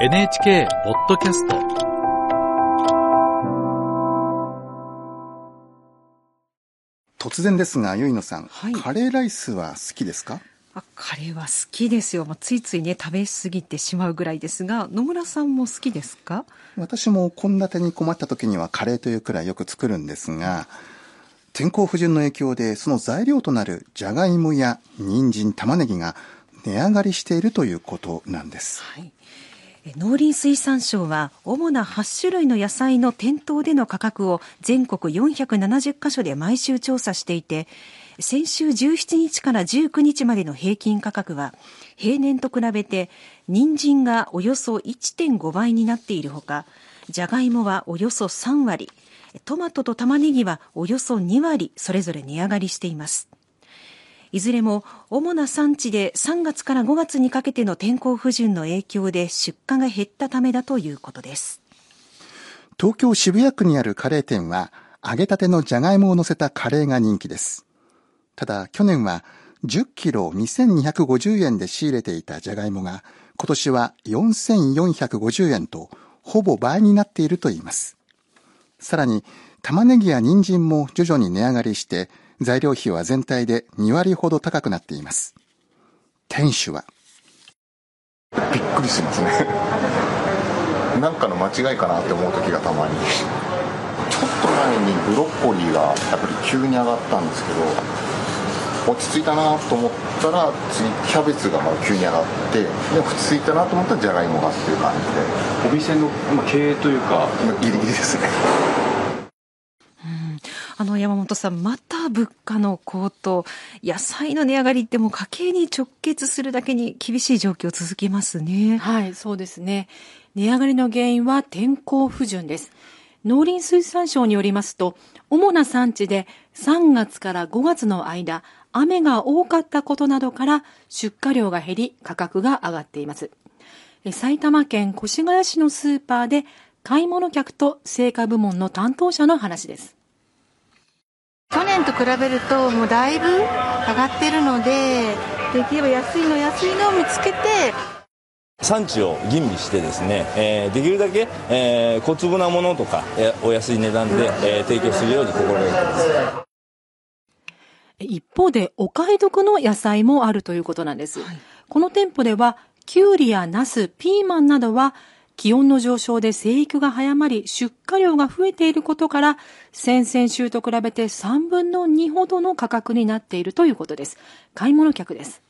NHK ポッドキャスト突然ですが、ゆいのさん、はいカレーライスは好きですか？あカレーは好きですよ。まあ、ついついね、食べ過ぎてしまうぐらいですが、野村さんも好きですか？私も献立に困った時にはカレーというくらいよく作るんですが、天候不順の影響でその材料となるじゃがいもや人参、玉ねぎが値上がりしているということなんです。はい。農林水産省は主な8種類の野菜の店頭での価格を全国470カ所で毎週調査していて先週17日から19日までの平均価格は平年と比べて人参がおよそ1.5倍になっているほかじゃがいもはおよそ3割トマトと玉ねぎはおよそ2割それぞれ値上がりしています。いずれも主な産地で3月から5月にかけての天候不順の影響で出荷が減ったためだということです。東京渋谷区にあるカレー店は揚げたてのじゃがいもを乗せたカレーが人気です。ただ去年は10キロ2250円で仕入れていたじゃがいもが今年は4450円とほぼ倍になっているといいます。さらに玉ねぎや人参も徐々に値上がりして材料費は全体で2割ほど高くなっています。店主は。びっくりしますね。なんかの間違いかなって思う時がたまに。ちょっと前にブロッコリーがやっぱり急に上がったんですけど落ち着いたなと思ったら次キャベツがまた急に上がってで落ち着いたなと思ったらじゃがいもがっていう感じお店のまあ経営というか。でまあギリギリですねあの山本さん、また物価の高騰、野菜の値上がりってもう家計に直結するだけに厳しい状況続きますね。はい、そうですね。値上がりの原因は天候不順です。農林水産省によりますと、主な産地で3月から5月の間、雨が多かったことなどから出荷量が減り価格が上がっています。埼玉県越谷市のスーパーで買い物客と青果部門の担当者の話です。去年と比べるともうだいぶ上がってるのでできれば安いの安いのを見つけて産地を吟味してですね、えーできるだけ、えー小粒なものとか、えーお安い値段で、えー提供するように心がけています。一方でお買い得の野菜もあるということなんです。この店舗では、キュウリやナス、ピーマンなどは、気温の上昇で生育が早まり、出荷量が増えていることから、先々週と比べて3分の2ほどの価格になっているということです。買い物客です。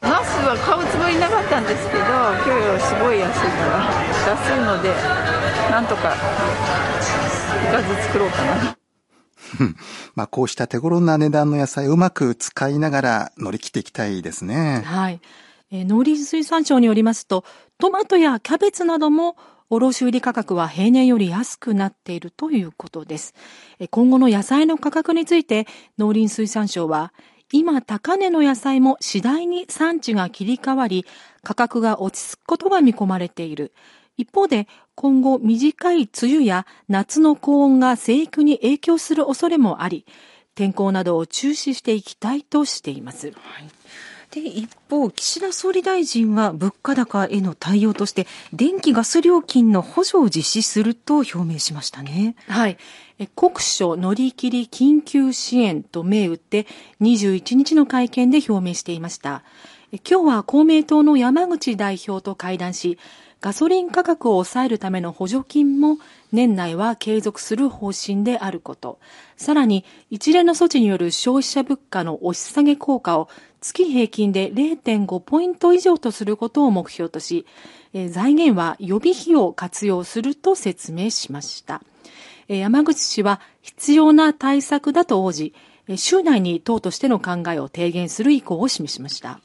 ナスは買うつもりなかったんですけど今日はすごい安いから安いのでなんとかおかず作ろうかなまあこうした手頃な値段の野菜をうまく使いながら乗り切っていきたいですね。はい。農林水産省によりますと、トマトやキャベツなども卸売価格は平年より安くなっているということです。今後の野菜の価格について農林水産省は、今高値の野菜も次第に産地が切り替わり、価格が落ち着くことが見込まれている。一方で、今後短い梅雨や夏の高温が生育に影響する恐れもあり、天候などを注視していきたいとしています。で一方、岸田総理大臣は物価高への対応として電気・ガス料金の補助を実施すると表明しましたね。はい。え国書乗り切り緊急支援と銘打って21日の会見で表明していました。え今日は公明党の山口代表と会談し、ガソリン価格を抑えるための補助金も年内は継続する方針であること。さらに一連の措置による消費者物価の押し下げ効果を月平均で0.5ポイント以上とすることを目標とし、財源は予備費を活用すると説明しました。山口氏は必要な対策だと応じ、週内に党としての考えを提言する意向を示しました。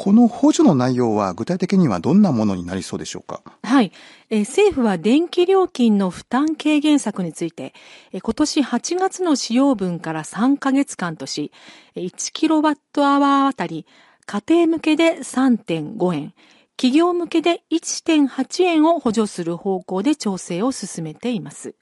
この補助の内容は具体的にはどんなものになりそうでしょうか？はい。え政府は電気料金の負担軽減策について、え今年8月の使用分から3ヶ月間とし、1キロワットアワーあたり、家庭向けで3.5円、企業向けで1.8円を補助する方向で調整を進めています。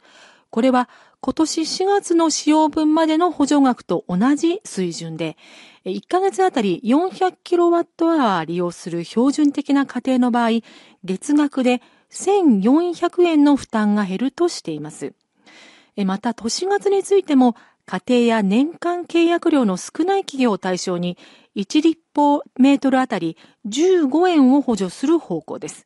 これは今年4月の使用分までの補助額と同じ水準で、1ヶ月あたり400キロワットアワー利用する標準的な家庭の場合、月額で1400円の負担が減るとしています。また、都市ガスについても、家庭や年間契約量の少ない企業を対象に、1立方メートルあたり15円を補助する方向です。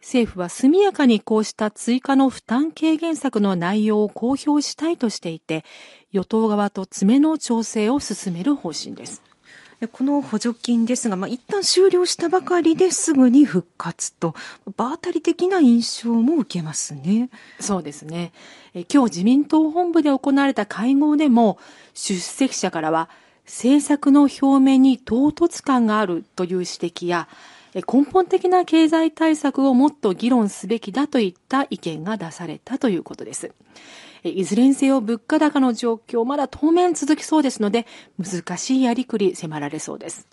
政府は速やかにこうした追加の負担軽減策の内容を公表したいとしていて、与党側と詰めの調整を進める方針です。この補助金ですが、まあ、一旦終了したばかりですぐに復活と、場当たり的な印象も受けますね。そうですね。え今日自民党本部で行われた会合でも、出席者からは、政策の表面に唐突感があるという指摘や、根本的な経済対策をもっと議論すべきだといった意見が出されたということです。いずれにせよ物価高の状況まだ当面続きそうですので難しいやりくり迫られそうです。